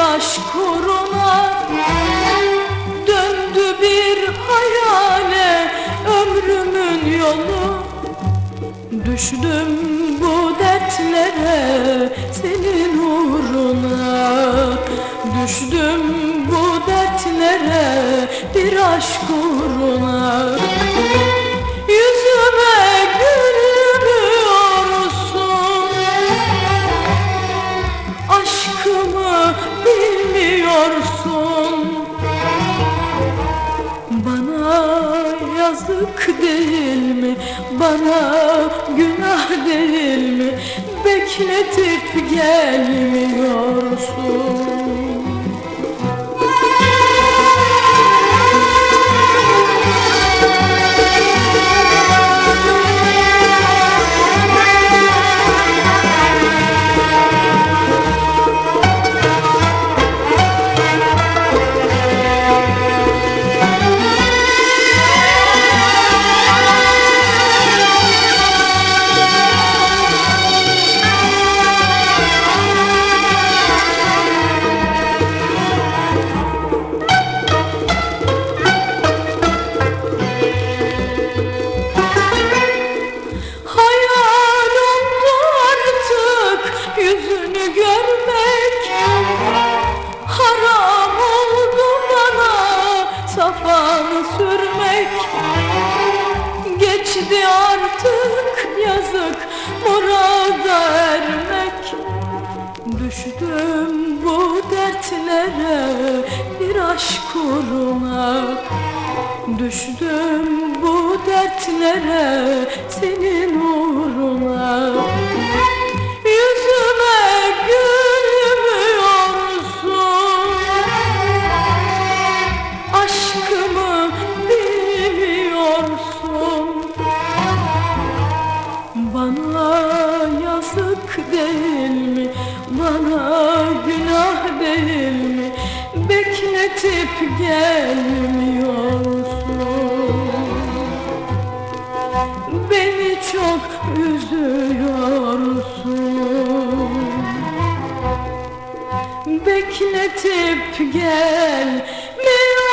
aşk uğruna Döndü bir hayale ömrümün yolu. Düştüm bu dertlere senin uğruna. Düştüm bu dertlere bir aşk uğruna yazık değil mi? Bana günah değil mi? Bekletip gelmiyorsun safanı sürmek. Geçti artık yazık murada ermek. Düştüm bu dertlere bir aşk uğruna. Düştüm bu dertlere senin uğruna gelmiyorsun. Beni çok üzüyorsun. Bekletip gelmiyorsun